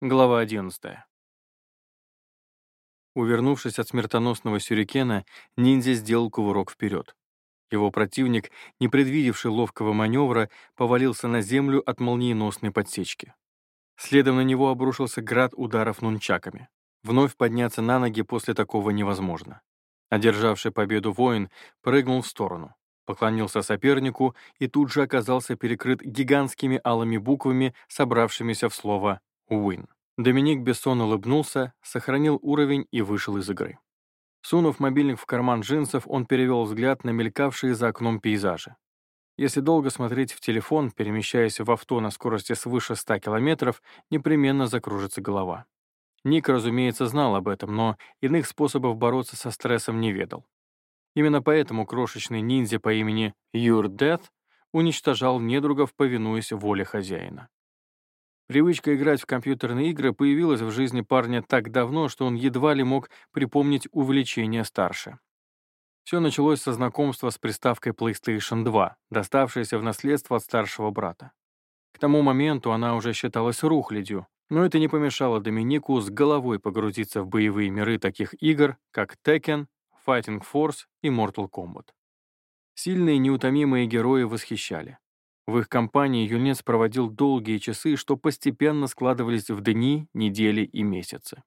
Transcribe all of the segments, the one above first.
Глава 11. Увернувшись от смертоносного сюрикена, ниндзя сделал кувырок вперед. Его противник, не предвидевший ловкого маневра, повалился на землю от молниеносной подсечки. Следом на него обрушился град ударов нунчаками. Вновь подняться на ноги после такого невозможно. Одержавший победу воин прыгнул в сторону, поклонился сопернику и тут же оказался перекрыт гигантскими алыми буквами, собравшимися в слово Уин. Доминик Бессон улыбнулся, сохранил уровень и вышел из игры. Сунув мобильник в карман джинсов, он перевел взгляд на мелькавшие за окном пейзажи. Если долго смотреть в телефон, перемещаясь в авто на скорости свыше 100 километров, непременно закружится голова. Ник, разумеется, знал об этом, но иных способов бороться со стрессом не ведал. Именно поэтому крошечный ниндзя по имени Юр Дет уничтожал недругов, повинуясь воле хозяина. Привычка играть в компьютерные игры появилась в жизни парня так давно, что он едва ли мог припомнить увлечение старше. Все началось со знакомства с приставкой PlayStation 2, доставшейся в наследство от старшего брата. К тому моменту она уже считалась рухлядью, но это не помешало Доминику с головой погрузиться в боевые миры таких игр, как Tekken, Fighting Force и Mortal Kombat. Сильные неутомимые герои восхищали. В их компании юнец проводил долгие часы, что постепенно складывались в дни, недели и месяцы.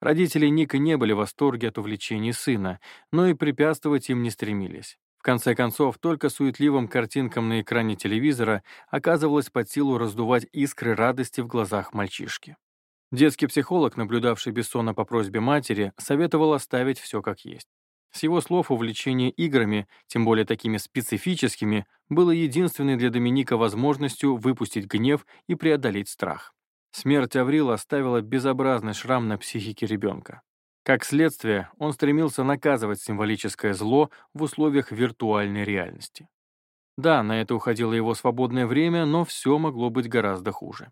Родители Ника не были в восторге от увлечений сына, но и препятствовать им не стремились. В конце концов, только суетливым картинкам на экране телевизора оказывалось под силу раздувать искры радости в глазах мальчишки. Детский психолог, наблюдавший Бессона по просьбе матери, советовал оставить все как есть. С его слов, увлечение играми, тем более такими специфическими, было единственной для Доминика возможностью выпустить гнев и преодолеть страх. Смерть Аврила оставила безобразный шрам на психике ребенка. Как следствие, он стремился наказывать символическое зло в условиях виртуальной реальности. Да, на это уходило его свободное время, но все могло быть гораздо хуже.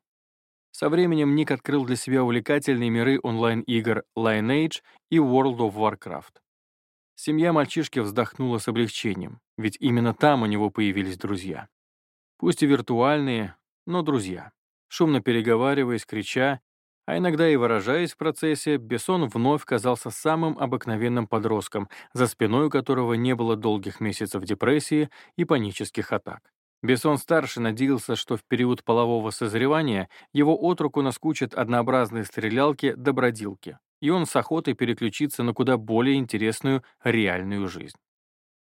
Со временем Ник открыл для себя увлекательные миры онлайн-игр Lineage и World of Warcraft. Семья мальчишки вздохнула с облегчением, ведь именно там у него появились друзья. Пусть и виртуальные, но друзья. Шумно переговариваясь, крича, а иногда и выражаясь в процессе, Бессон вновь казался самым обыкновенным подростком, за спиной у которого не было долгих месяцев депрессии и панических атак. Бессон-старший надеялся, что в период полового созревания его отруку наскучат однообразные стрелялки-добродилки, и он с охотой переключится на куда более интересную реальную жизнь.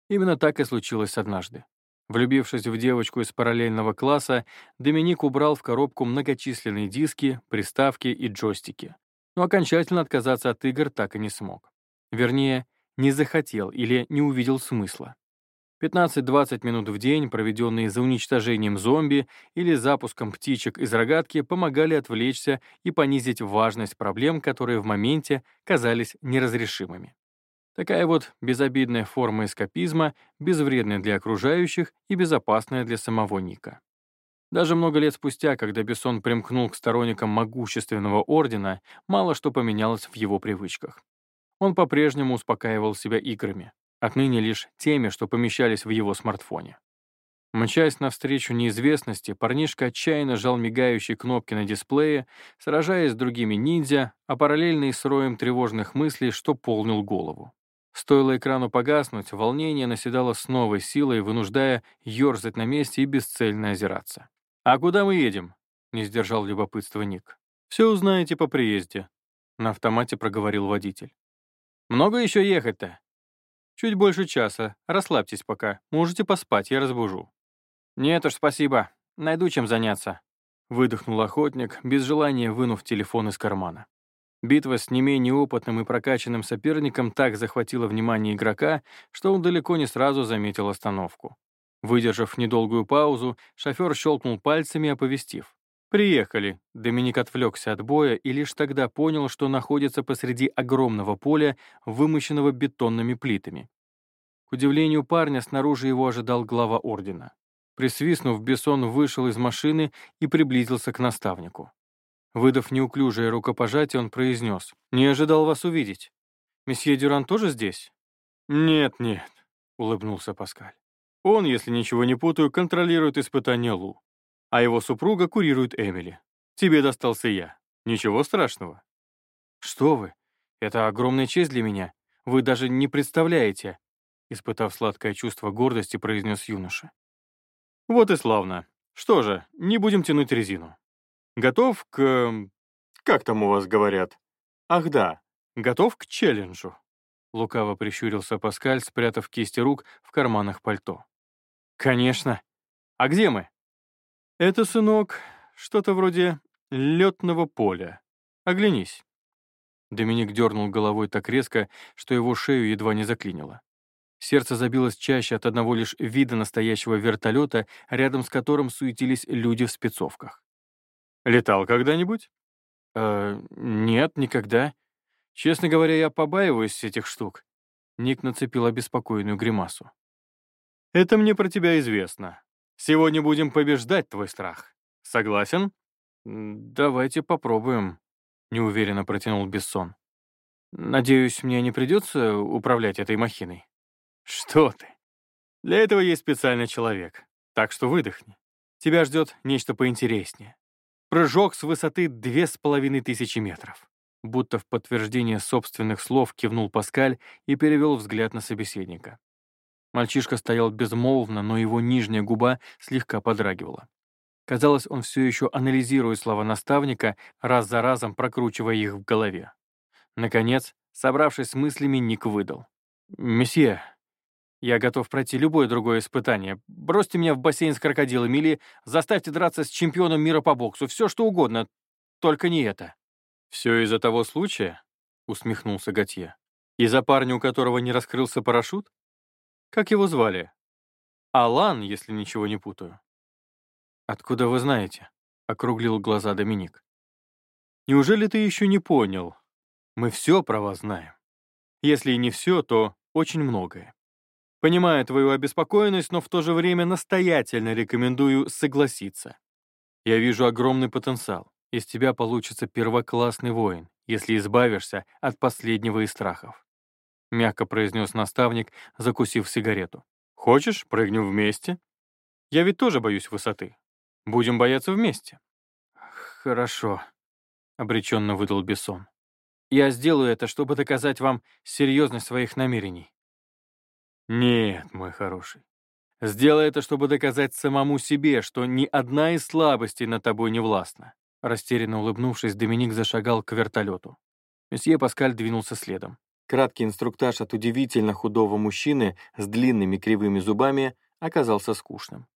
Именно так и случилось однажды. Влюбившись в девочку из параллельного класса, Доминик убрал в коробку многочисленные диски, приставки и джойстики. Но окончательно отказаться от игр так и не смог. Вернее, не захотел или не увидел смысла. 15-20 минут в день, проведенные за уничтожением зомби или запуском птичек из рогатки, помогали отвлечься и понизить важность проблем, которые в моменте казались неразрешимыми. Такая вот безобидная форма эскапизма, безвредная для окружающих и безопасная для самого Ника. Даже много лет спустя, когда Бессон примкнул к сторонникам могущественного ордена, мало что поменялось в его привычках. Он по-прежнему успокаивал себя играми отныне лишь теми, что помещались в его смартфоне. Мчась навстречу неизвестности, парнишка отчаянно жал мигающие кнопки на дисплее, сражаясь с другими ниндзя, а параллельно и с роем тревожных мыслей, что полнил голову. Стоило экрану погаснуть, волнение наседало с новой силой, вынуждая ерзать на месте и бесцельно озираться. «А куда мы едем?» — не сдержал любопытства Ник. «Все узнаете по приезде», — на автомате проговорил водитель. «Много еще ехать-то?» Чуть больше часа. Расслабьтесь пока. Можете поспать, я разбужу». «Нет уж, спасибо. Найду чем заняться», — выдохнул охотник, без желания вынув телефон из кармана. Битва с не менее опытным и прокачанным соперником так захватила внимание игрока, что он далеко не сразу заметил остановку. Выдержав недолгую паузу, шофер щелкнул пальцами, оповестив. «Приехали». Доминик отвлекся от боя и лишь тогда понял, что находится посреди огромного поля, вымощенного бетонными плитами. К удивлению парня, снаружи его ожидал глава ордена. Присвистнув, Бессон вышел из машины и приблизился к наставнику. Выдав неуклюжее рукопожатие, он произнес. «Не ожидал вас увидеть. Месье Дюран тоже здесь?» «Нет, нет», — улыбнулся Паскаль. «Он, если ничего не путаю, контролирует испытания Лу а его супруга курирует Эмили. Тебе достался я. Ничего страшного. Что вы? Это огромная честь для меня. Вы даже не представляете, испытав сладкое чувство гордости, произнес юноша. Вот и славно. Что же, не будем тянуть резину. Готов к... Как там у вас говорят? Ах да, готов к челленджу. Лукаво прищурился Паскаль, спрятав кисти рук в карманах пальто. «Конечно. А где мы?» «Это, сынок, что-то вроде летного поля. Оглянись». Доминик дернул головой так резко, что его шею едва не заклинило. Сердце забилось чаще от одного лишь вида настоящего вертолета, рядом с которым суетились люди в спецовках. «Летал когда-нибудь?» «Э, нет, никогда. Честно говоря, я побаиваюсь этих штук». Ник нацепил обеспокоенную гримасу. «Это мне про тебя известно. Сегодня будем побеждать твой страх. Согласен?» «Давайте попробуем», — неуверенно протянул Бессон. «Надеюсь, мне не придется управлять этой махиной?» «Что ты? Для этого есть специальный человек, так что выдохни. Тебя ждет нечто поинтереснее. Прыжок с высоты две с половиной тысячи метров». Будто в подтверждение собственных слов кивнул Паскаль и перевел взгляд на собеседника. Мальчишка стоял безмолвно, но его нижняя губа слегка подрагивала. Казалось, он все еще анализирует слова наставника, раз за разом прокручивая их в голове. Наконец, собравшись с мыслями, Ник выдал. «Месье, я готов пройти любое другое испытание. Бросьте меня в бассейн с крокодилами или заставьте драться с чемпионом мира по боксу. Все что угодно, только не это». «Все из-за того случая?» — усмехнулся Готье. «Из-за парня, у которого не раскрылся парашют? Как его звали? Алан, если ничего не путаю». «Откуда вы знаете?» — округлил глаза Доминик. «Неужели ты еще не понял? Мы все про вас знаем. Если и не все, то очень многое. Понимаю твою обеспокоенность, но в то же время настоятельно рекомендую согласиться. Я вижу огромный потенциал. Из тебя получится первоклассный воин, если избавишься от последнего из страхов. Мягко произнес наставник, закусив сигарету. Хочешь, прыгнем вместе? Я ведь тоже боюсь высоты. Будем бояться вместе. Хорошо, обреченно выдал Бессон. Я сделаю это, чтобы доказать вам серьезность своих намерений. Нет, мой хороший. Сделай это, чтобы доказать самому себе, что ни одна из слабостей над тобой не властна. Растерянно улыбнувшись, Доминик зашагал к вертолету. Месье Паскаль двинулся следом. Краткий инструктаж от удивительно худого мужчины с длинными кривыми зубами оказался скучным.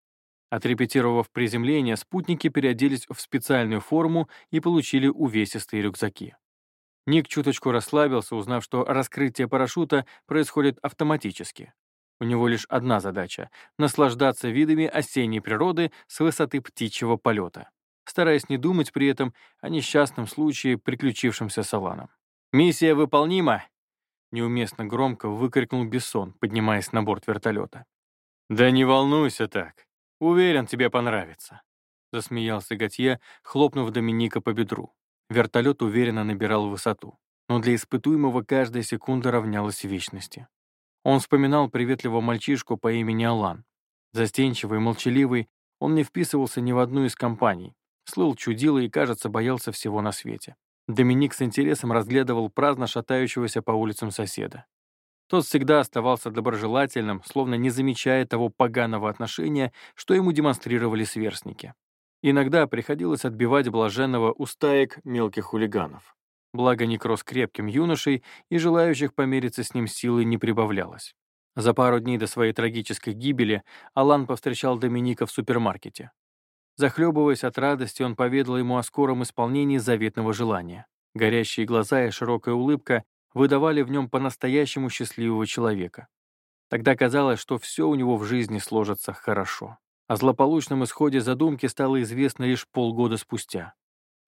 Отрепетировав приземление, спутники переоделись в специальную форму и получили увесистые рюкзаки. Ник чуточку расслабился, узнав, что раскрытие парашюта происходит автоматически. У него лишь одна задача — наслаждаться видами осенней природы с высоты птичьего полета стараясь не думать при этом о несчастном случае, приключившемся с Аланом. «Миссия выполнима!» Неуместно громко выкрикнул Бессон, поднимаясь на борт вертолета. «Да не волнуйся так. Уверен, тебе понравится», — засмеялся Готье, хлопнув Доминика по бедру. Вертолет уверенно набирал высоту, но для испытуемого каждая секунда равнялась вечности. Он вспоминал приветливого мальчишку по имени Алан. Застенчивый, молчаливый, он не вписывался ни в одну из компаний, слыл чудило и, кажется, боялся всего на свете. Доминик с интересом разглядывал праздно шатающегося по улицам соседа. Тот всегда оставался доброжелательным, словно не замечая того поганого отношения, что ему демонстрировали сверстники. Иногда приходилось отбивать блаженного у стаек мелких хулиганов. Благо Некроз крепким юношей, и желающих помериться с ним силы не прибавлялось. За пару дней до своей трагической гибели Алан повстречал Доминика в супермаркете. Захлебываясь от радости, он поведал ему о скором исполнении заветного желания. Горящие глаза и широкая улыбка выдавали в нем по-настоящему счастливого человека. Тогда казалось, что все у него в жизни сложится хорошо. О злополучном исходе задумки стало известно лишь полгода спустя.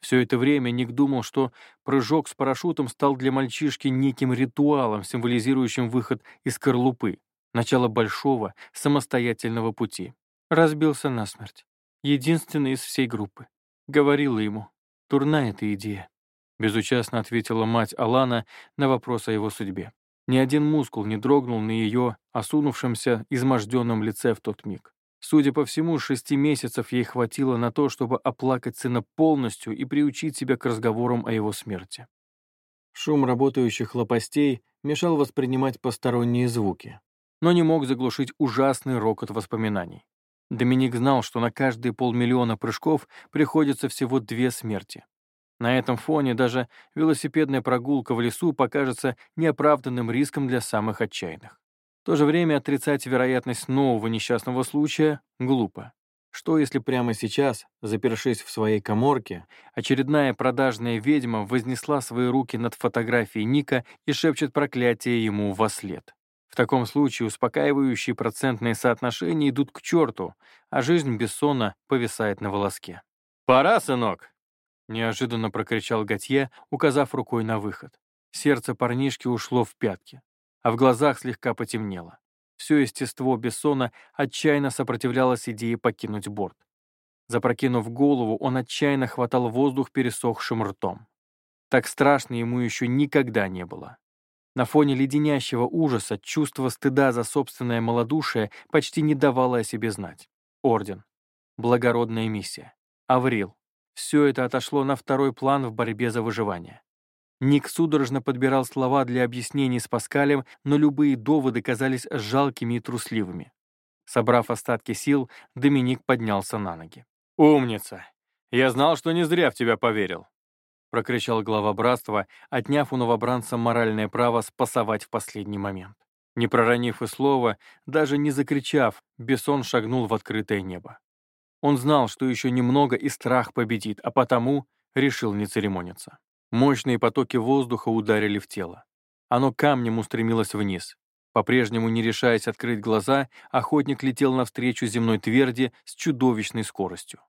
Все это время Ник думал, что прыжок с парашютом стал для мальчишки неким ритуалом, символизирующим выход из скорлупы, начало большого, самостоятельного пути. Разбился насмерть единственный из всей группы. Говорила ему, турна эта идея. Безучастно ответила мать Алана на вопрос о его судьбе. Ни один мускул не дрогнул на ее осунувшемся, изможденном лице в тот миг. Судя по всему, шести месяцев ей хватило на то, чтобы оплакать сына полностью и приучить себя к разговорам о его смерти. Шум работающих лопастей мешал воспринимать посторонние звуки, но не мог заглушить ужасный рокот воспоминаний. Доминик знал, что на каждые полмиллиона прыжков приходится всего две смерти. На этом фоне даже велосипедная прогулка в лесу покажется неоправданным риском для самых отчаянных. В то же время отрицать вероятность нового несчастного случая глупо. Что если прямо сейчас, запершись в своей коморке, очередная продажная ведьма вознесла свои руки над фотографией Ника и шепчет проклятие ему во след? Таком случае успокаивающие процентные соотношения идут к черту, а жизнь Бессона повисает на волоске. «Пора, сынок!» — неожиданно прокричал Готье, указав рукой на выход. Сердце парнишки ушло в пятки, а в глазах слегка потемнело. Все естество Бессона отчаянно сопротивлялось идее покинуть борт. Запрокинув голову, он отчаянно хватал воздух пересохшим ртом. Так страшно ему еще никогда не было. На фоне леденящего ужаса чувство стыда за собственное малодушие почти не давало о себе знать. Орден. Благородная миссия. Аврил. Все это отошло на второй план в борьбе за выживание. Ник судорожно подбирал слова для объяснений с Паскалем, но любые доводы казались жалкими и трусливыми. Собрав остатки сил, Доминик поднялся на ноги. «Умница! Я знал, что не зря в тебя поверил. — прокричал глава братства, отняв у новобранца моральное право спасовать в последний момент. Не проронив и слова, даже не закричав, Бессон шагнул в открытое небо. Он знал, что еще немного и страх победит, а потому решил не церемониться. Мощные потоки воздуха ударили в тело. Оно камнем устремилось вниз. По-прежнему не решаясь открыть глаза, охотник летел навстречу земной тверди с чудовищной скоростью.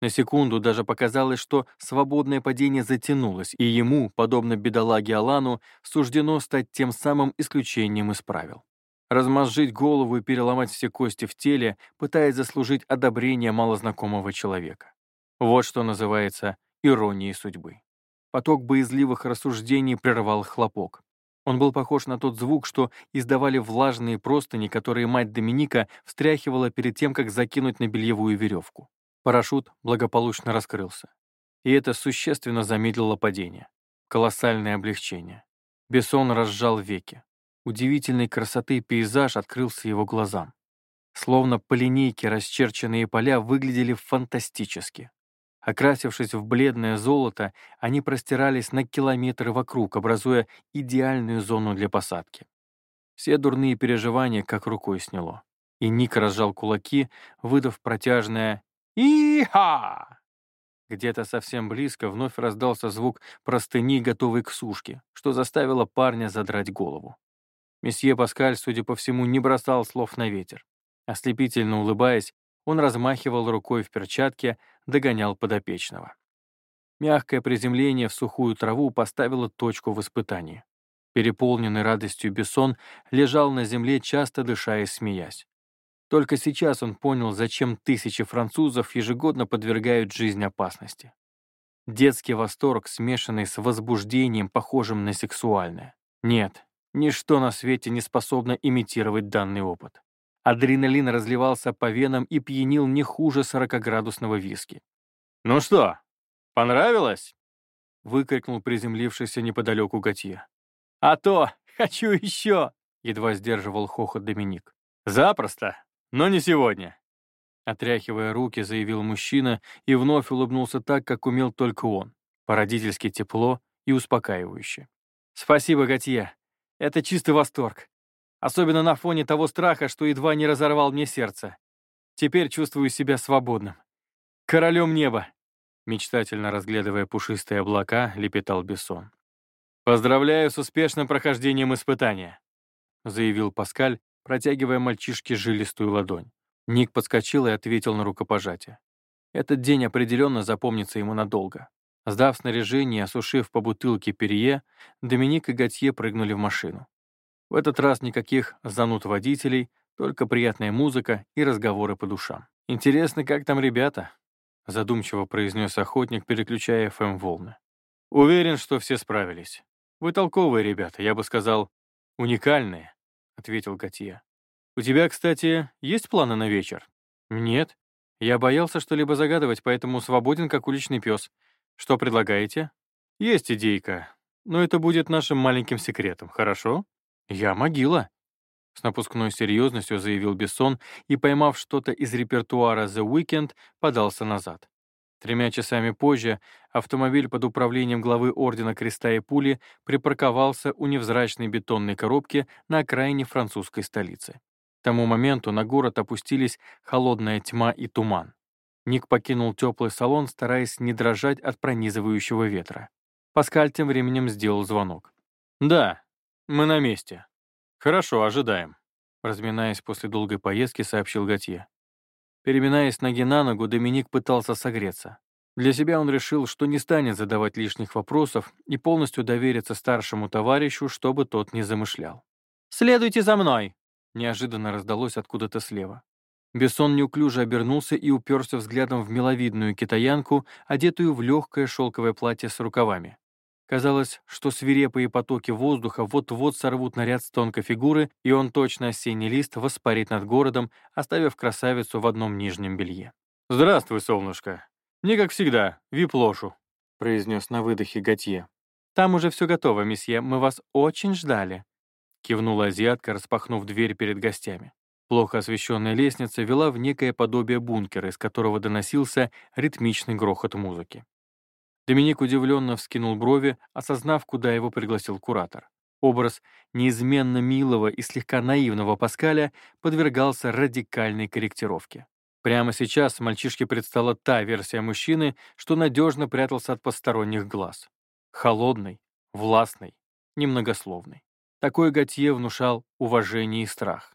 На секунду даже показалось, что свободное падение затянулось, и ему, подобно бедолаге Алану, суждено стать тем самым исключением из правил. Размозжить голову и переломать все кости в теле, пытаясь заслужить одобрение малознакомого человека. Вот что называется иронией судьбы. Поток боязливых рассуждений прервал хлопок. Он был похож на тот звук, что издавали влажные простыни, которые мать Доминика встряхивала перед тем, как закинуть на бельевую веревку. Парашют благополучно раскрылся. И это существенно замедлило падение. Колоссальное облегчение. Бессон разжал веки. Удивительной красоты пейзаж открылся его глазам. Словно по линейке расчерченные поля выглядели фантастически. Окрасившись в бледное золото, они простирались на километры вокруг, образуя идеальную зону для посадки. Все дурные переживания как рукой сняло. И Ник разжал кулаки, выдав протяжное «И-ха!» Где-то совсем близко вновь раздался звук простыни, готовой к сушке, что заставило парня задрать голову. Месье Паскаль, судя по всему, не бросал слов на ветер. Ослепительно улыбаясь, он размахивал рукой в перчатке, догонял подопечного. Мягкое приземление в сухую траву поставило точку в испытании. Переполненный радостью Бессон лежал на земле, часто дыша и смеясь. Только сейчас он понял, зачем тысячи французов ежегодно подвергают жизнь опасности. Детский восторг, смешанный с возбуждением, похожим на сексуальное. Нет, ничто на свете не способно имитировать данный опыт. Адреналин разливался по венам и пьянил не хуже 40-градусного виски. «Ну что, понравилось?» — выкрикнул приземлившийся неподалеку Готье. «А то! Хочу еще!» — едва сдерживал хохот Доминик. «Запросто! Но не сегодня. Отряхивая руки, заявил мужчина и вновь улыбнулся так, как умел только он. По-родительски тепло и успокаивающе. «Спасибо, Готье. Это чистый восторг. Особенно на фоне того страха, что едва не разорвал мне сердце. Теперь чувствую себя свободным. Королем неба!» Мечтательно разглядывая пушистые облака, лепетал Бессон. «Поздравляю с успешным прохождением испытания», заявил Паскаль, протягивая мальчишке жилистую ладонь. Ник подскочил и ответил на рукопожатие. Этот день определенно запомнится ему надолго. Сдав снаряжение и осушив по бутылке перье, Доминик и Готье прыгнули в машину. В этот раз никаких зануд водителей, только приятная музыка и разговоры по душам. «Интересно, как там ребята?» — задумчиво произнес охотник, переключая ФМ-волны. «Уверен, что все справились. Вы толковые ребята, я бы сказал, уникальные. — ответил Готье. «У тебя, кстати, есть планы на вечер?» Нет. Я боялся что-либо загадывать, поэтому свободен, как уличный пес. Что предлагаете? Есть идейка. Но это будет нашим маленьким секретом, хорошо? Я могила. С напускной серьезностью заявил Бессон и, поймав что-то из репертуара The Weekend, подался назад. Тремя часами позже автомобиль под управлением главы Ордена Креста и Пули припарковался у невзрачной бетонной коробки на окраине французской столицы. К тому моменту на город опустились холодная тьма и туман. Ник покинул теплый салон, стараясь не дрожать от пронизывающего ветра. Паскаль тем временем сделал звонок. «Да, мы на месте. Хорошо, ожидаем», разминаясь после долгой поездки, сообщил Готье. Переминаясь ноги на ногу, Доминик пытался согреться. Для себя он решил, что не станет задавать лишних вопросов и полностью довериться старшему товарищу, чтобы тот не замышлял. «Следуйте за мной!» неожиданно раздалось откуда-то слева. Бессон неуклюже обернулся и уперся взглядом в миловидную китаянку, одетую в легкое шелковое платье с рукавами. Казалось, что свирепые потоки воздуха вот-вот сорвут наряд с тонкой фигуры, и он точно осенний лист воспарит над городом, оставив красавицу в одном нижнем белье. «Здравствуй, солнышко. Не как всегда, вип-лошу», — произнес на выдохе Готье. «Там уже все готово, месье, мы вас очень ждали», — кивнула азиатка, распахнув дверь перед гостями. Плохо освещенная лестница вела в некое подобие бункера, из которого доносился ритмичный грохот музыки. Доминик удивленно вскинул брови, осознав, куда его пригласил куратор. Образ неизменно милого и слегка наивного Паскаля подвергался радикальной корректировке. Прямо сейчас мальчишке предстала та версия мужчины, что надежно прятался от посторонних глаз. Холодный, властный, немногословный. Такой Готье внушал уважение и страх.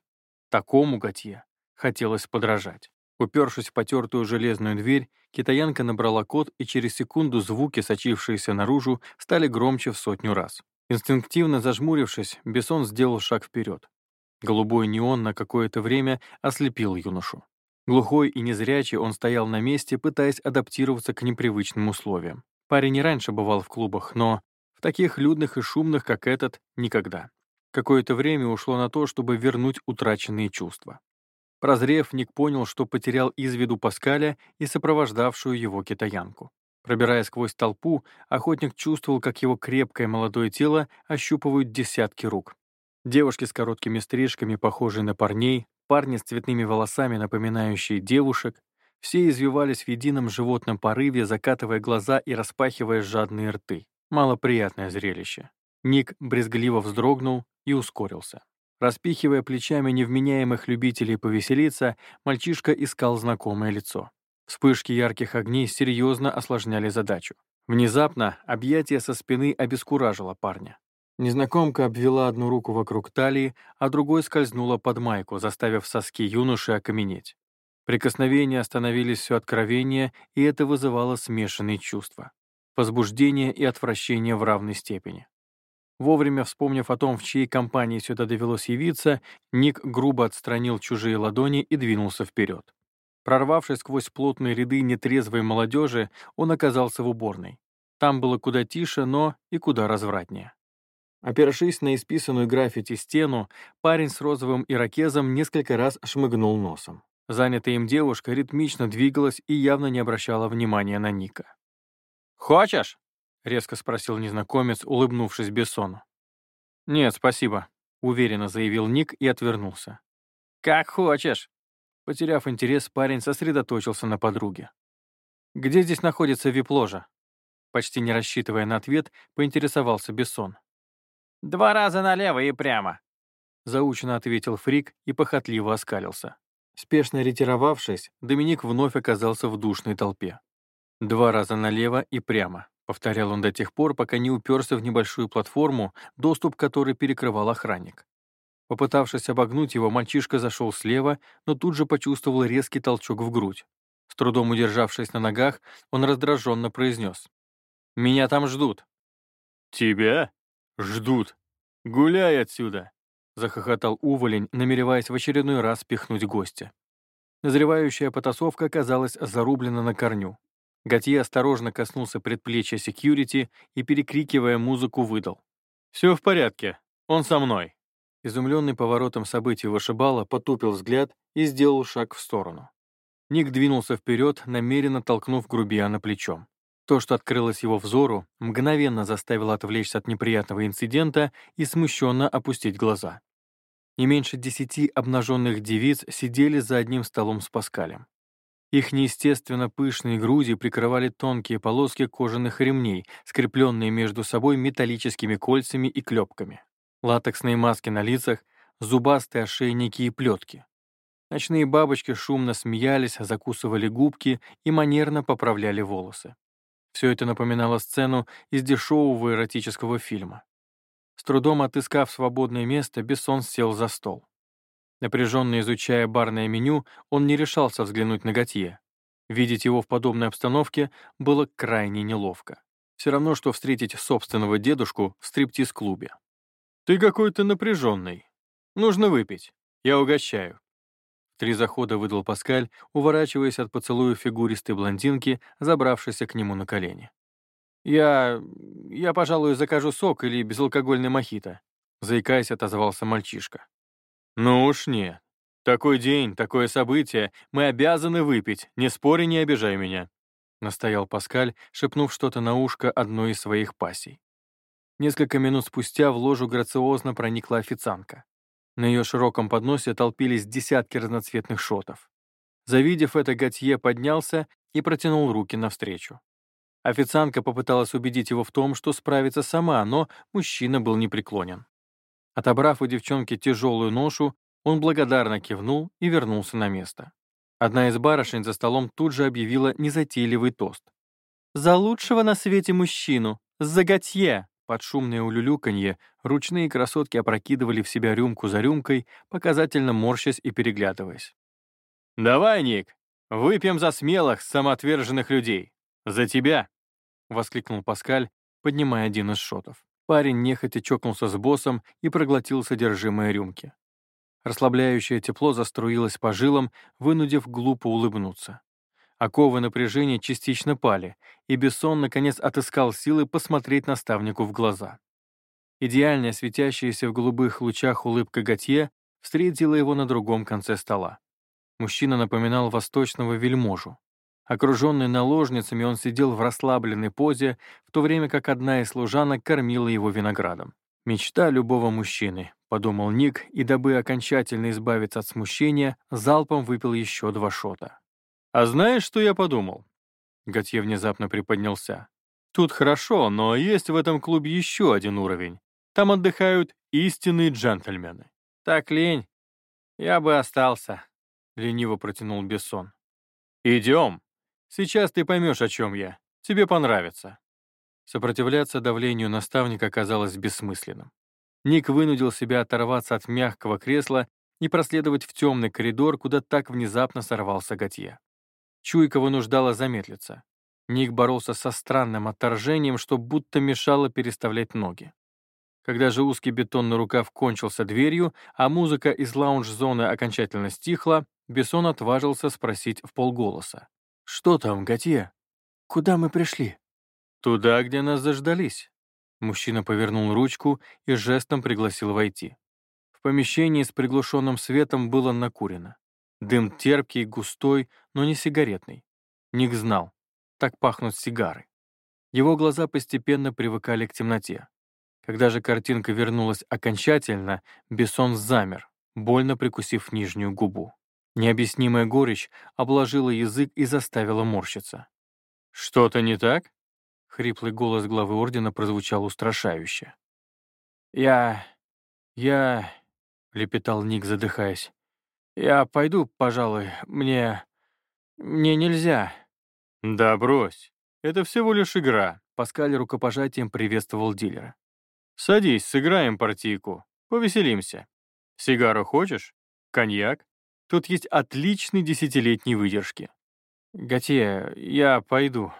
Такому Готье хотелось подражать. Упершись в потертую железную дверь, китаянка набрала код, и через секунду звуки, сочившиеся наружу, стали громче в сотню раз. Инстинктивно зажмурившись, Бессон сделал шаг вперед. Голубой неон на какое-то время ослепил юношу. Глухой и незрячий он стоял на месте, пытаясь адаптироваться к непривычным условиям. Парень не раньше бывал в клубах, но в таких людных и шумных, как этот, никогда. Какое-то время ушло на то, чтобы вернуть утраченные чувства. Прозрев, Ник понял, что потерял из виду Паскаля и сопровождавшую его китаянку. Пробирая сквозь толпу, охотник чувствовал, как его крепкое молодое тело ощупывают десятки рук. Девушки с короткими стрижками, похожие на парней, парни с цветными волосами, напоминающие девушек, все извивались в едином животном порыве, закатывая глаза и распахивая жадные рты. Малоприятное зрелище. Ник брезгливо вздрогнул и ускорился. Распихивая плечами невменяемых любителей повеселиться, мальчишка искал знакомое лицо. Вспышки ярких огней серьезно осложняли задачу. Внезапно объятие со спины обескуражило парня. Незнакомка обвела одну руку вокруг талии, а другой скользнула под майку, заставив соски юноши окаменеть. Прикосновения становились все откровеннее, и это вызывало смешанные чувства. Возбуждение и отвращение в равной степени. Вовремя вспомнив о том, в чьей компании сюда довелось явиться, Ник грубо отстранил чужие ладони и двинулся вперед. Прорвавшись сквозь плотные ряды нетрезвой молодежи, он оказался в уборной. Там было куда тише, но и куда развратнее. Опершись на исписанную граффити стену, парень с розовым ирокезом несколько раз шмыгнул носом. Занятая им девушка ритмично двигалась и явно не обращала внимания на Ника. «Хочешь?» — резко спросил незнакомец, улыбнувшись Бессону. «Нет, спасибо», — уверенно заявил Ник и отвернулся. «Как хочешь». Потеряв интерес, парень сосредоточился на подруге. «Где здесь находится вип-ложа?» Почти не рассчитывая на ответ, поинтересовался Бессон. «Два раза налево и прямо», — заучено ответил Фрик и похотливо оскалился. Спешно ретировавшись, Доминик вновь оказался в душной толпе. Два раза налево и прямо. Повторял он до тех пор, пока не уперся в небольшую платформу, доступ которой перекрывал охранник. Попытавшись обогнуть его, мальчишка зашел слева, но тут же почувствовал резкий толчок в грудь. С трудом удержавшись на ногах, он раздраженно произнес. «Меня там ждут». «Тебя? Ждут. Гуляй отсюда!» — захохотал уволень, намереваясь в очередной раз пихнуть гостя. Назревающая потасовка оказалась зарублена на корню. Готье осторожно коснулся предплечья секьюрити и, перекрикивая музыку, выдал. «Все в порядке. Он со мной». Изумленный поворотом событий вышибала потупил взгляд и сделал шаг в сторону. Ник двинулся вперед, намеренно толкнув грубияна плечом. То, что открылось его взору, мгновенно заставило отвлечься от неприятного инцидента и смущенно опустить глаза. Не меньше десяти обнаженных девиц сидели за одним столом с Паскалем. Их неестественно пышные груди прикрывали тонкие полоски кожаных ремней, скрепленные между собой металлическими кольцами и клепками. Латексные маски на лицах, зубастые ошейники и плетки. Ночные бабочки шумно смеялись, закусывали губки и манерно поправляли волосы. Все это напоминало сцену из дешевого эротического фильма. С трудом отыскав свободное место, Бессон сел за стол. Напряженно изучая барное меню, он не решался взглянуть на Готье. Видеть его в подобной обстановке было крайне неловко. Все равно, что встретить собственного дедушку в стриптиз-клубе. «Ты какой-то напряженный. Нужно выпить. Я угощаю», Три захода выдал Паскаль, уворачиваясь от поцелуя фигуристой блондинки, забравшейся к нему на колени. «Я... я, пожалуй, закажу сок или безалкогольный мохито», заикаясь, отозвался мальчишка. «Ну уж нет. Такой день, такое событие, мы обязаны выпить, не спори, не обижай меня», настоял Паскаль, шепнув что-то на ушко одной из своих пассий. Несколько минут спустя в ложу грациозно проникла официантка. На ее широком подносе толпились десятки разноцветных шотов. Завидев это, Готье поднялся и протянул руки навстречу. Официантка попыталась убедить его в том, что справится сама, но мужчина был непреклонен. Отобрав у девчонки тяжелую ношу, он благодарно кивнул и вернулся на место. Одна из барышень за столом тут же объявила незатейливый тост. «За лучшего на свете мужчину! За Готье!» Под шумное улюлюканье ручные красотки опрокидывали в себя рюмку за рюмкой, показательно морщась и переглядываясь. «Давай, Ник, выпьем за смелых, самоотверженных людей. За тебя!» — воскликнул Паскаль, поднимая один из шотов. Парень нехотя чокнулся с боссом и проглотил содержимое рюмки. Расслабляющее тепло заструилось по жилам, вынудив глупо улыбнуться. Оковы напряжения частично пали, и Бессон наконец отыскал силы посмотреть наставнику в глаза. Идеальная, светящаяся в голубых лучах улыбка Готье встретила его на другом конце стола. Мужчина напоминал восточного вельможу. Окруженный наложницами, он сидел в расслабленной позе, в то время как одна из служанок кормила его виноградом. «Мечта любого мужчины», — подумал Ник, и, дабы окончательно избавиться от смущения, залпом выпил еще два шота. «А знаешь, что я подумал?» Готье внезапно приподнялся. «Тут хорошо, но есть в этом клубе еще один уровень. Там отдыхают истинные джентльмены. Так лень. Я бы остался», — лениво протянул Бессон. «Идем. Сейчас ты поймешь, о чем я. Тебе понравится». Сопротивляться давлению наставника оказалось бессмысленным. Ник вынудил себя оторваться от мягкого кресла и проследовать в темный коридор, куда так внезапно сорвался Готье. Чуйка вынуждала замедлиться. Ник боролся со странным отторжением, что будто мешало переставлять ноги. Когда же узкий бетонный рукав кончился дверью, а музыка из лаунж-зоны окончательно стихла, Бессон отважился спросить в полголоса. «Что там, Готье? Куда мы пришли?» «Туда, где нас заждались». Мужчина повернул ручку и жестом пригласил войти. В помещении с приглушенным светом было накурено. Дым терпкий, густой, но не сигаретный. Ник знал, так пахнут сигары. Его глаза постепенно привыкали к темноте. Когда же картинка вернулась окончательно, Бессон замер, больно прикусив нижнюю губу. Необъяснимая горечь обложила язык и заставила морщиться. «Что-то не так?» — хриплый голос главы ордена прозвучал устрашающе. «Я... я...» — лепетал Ник, задыхаясь. «Я пойду, пожалуй. Мне... мне нельзя». «Да брось. Это всего лишь игра», — Паскаль рукопожатием приветствовал дилера. «Садись, сыграем партийку. Повеселимся. Сигару хочешь? Коньяк? Тут есть отличный десятилетней выдержки». «Готье, я пойду».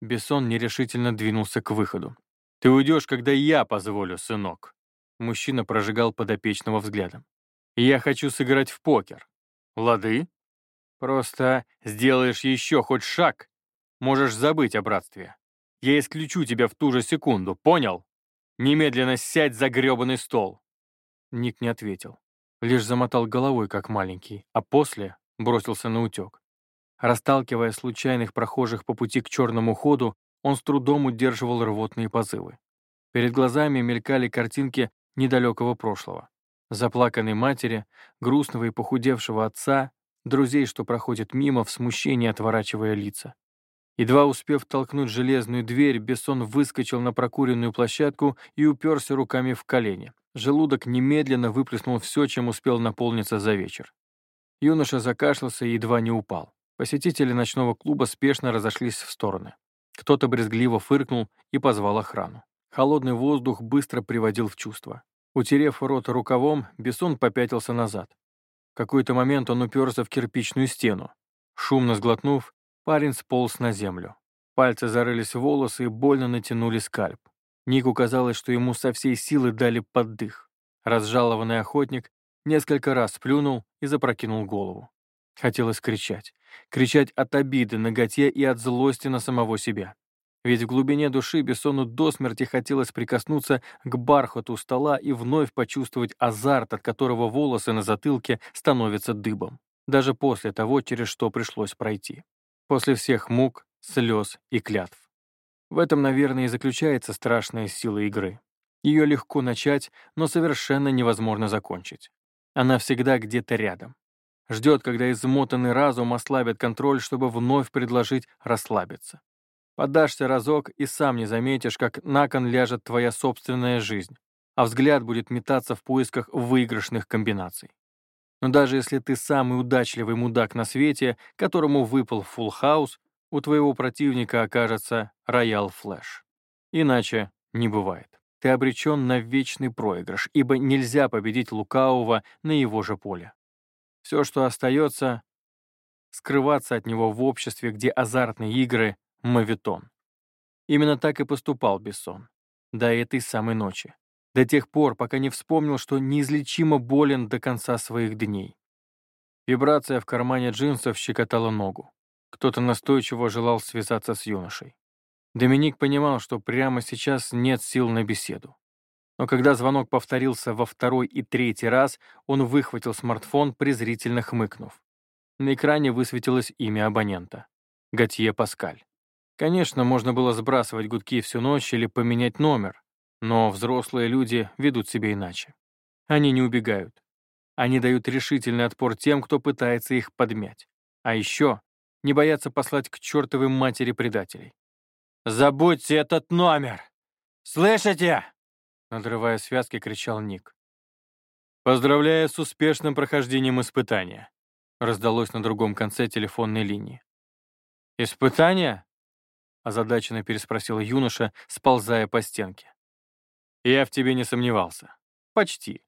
Бессон нерешительно двинулся к выходу. «Ты уйдешь, когда я позволю, сынок». Мужчина прожигал подопечного взглядом. Я хочу сыграть в покер. Лады? Просто сделаешь еще хоть шаг, можешь забыть о братстве. Я исключу тебя в ту же секунду, понял? Немедленно сядь за грёбаный стол. Ник не ответил, лишь замотал головой, как маленький, а после бросился на утек. Расталкивая случайных прохожих по пути к черному ходу, он с трудом удерживал рвотные позывы. Перед глазами мелькали картинки недалекого прошлого. Заплаканной матери, грустного и похудевшего отца, друзей, что проходят мимо, в смущении отворачивая лица. Едва успев толкнуть железную дверь, Бессон выскочил на прокуренную площадку и уперся руками в колени. Желудок немедленно выплеснул все, чем успел наполниться за вечер. Юноша закашлялся и едва не упал. Посетители ночного клуба спешно разошлись в стороны. Кто-то брезгливо фыркнул и позвал охрану. Холодный воздух быстро приводил в чувство. Утерев рот рукавом, Бессон попятился назад. В какой-то момент он уперся в кирпичную стену. Шумно сглотнув, парень сполз на землю. Пальцы зарылись в волосы и больно натянули скальп. Нику казалось, что ему со всей силы дали поддых. Разжалованный охотник несколько раз плюнул и запрокинул голову. Хотелось кричать. Кричать от обиды, наготе и от злости на самого себя. Ведь в глубине души Бессону до смерти хотелось прикоснуться к бархату стола и вновь почувствовать азарт, от которого волосы на затылке становятся дыбом. Даже после того, через что пришлось пройти. После всех мук, слез и клятв. В этом, наверное, и заключается страшная сила игры. Ее легко начать, но совершенно невозможно закончить. Она всегда где-то рядом. Ждет, когда измотанный разум ослабит контроль, чтобы вновь предложить расслабиться. Подашься разок и сам не заметишь, как на кон ляжет твоя собственная жизнь, а взгляд будет метаться в поисках выигрышных комбинаций. Но даже если ты самый удачливый мудак на свете, которому выпал фулл хаус, у твоего противника окажется роял флэш. Иначе не бывает. Ты обречен на вечный проигрыш, ибо нельзя победить лукавого на его же поле. Все, что остается, скрываться от него в обществе, где азартные игры — моветон. Именно так и поступал Бессон. До этой самой ночи. До тех пор, пока не вспомнил, что неизлечимо болен до конца своих дней. Вибрация в кармане джинсов щекотала ногу. Кто-то настойчиво желал связаться с юношей. Доминик понимал, что прямо сейчас нет сил на беседу. Но когда звонок повторился во второй и третий раз, он выхватил смартфон, презрительно хмыкнув. На экране высветилось имя абонента — Готье Паскаль. Конечно, можно было сбрасывать гудки всю ночь или поменять номер, но взрослые люди ведут себя иначе. Они не убегают. Они дают решительный отпор тем, кто пытается их подмять. А еще не боятся послать к чертовой матери предателей. «Забудьте этот номер! Слышите?» надрывая связки, кричал Ник. «Поздравляю с успешным прохождением испытания», раздалось на другом конце телефонной линии. «Испытание?» озадаченно переспросил юноша, сползая по стенке. «Я в тебе не сомневался. Почти.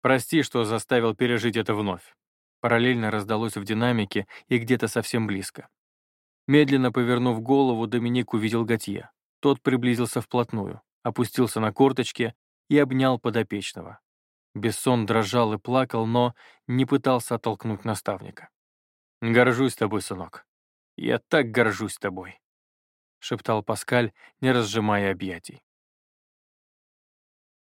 Прости, что заставил пережить это вновь». Параллельно раздалось в динамике и где-то совсем близко. Медленно повернув голову, Доминик увидел Готье. Тот приблизился вплотную опустился на корточки и обнял подопечного. Бессон дрожал и плакал, но не пытался оттолкнуть наставника. «Горжусь тобой, сынок. Я так горжусь тобой», — шептал Паскаль, не разжимая объятий.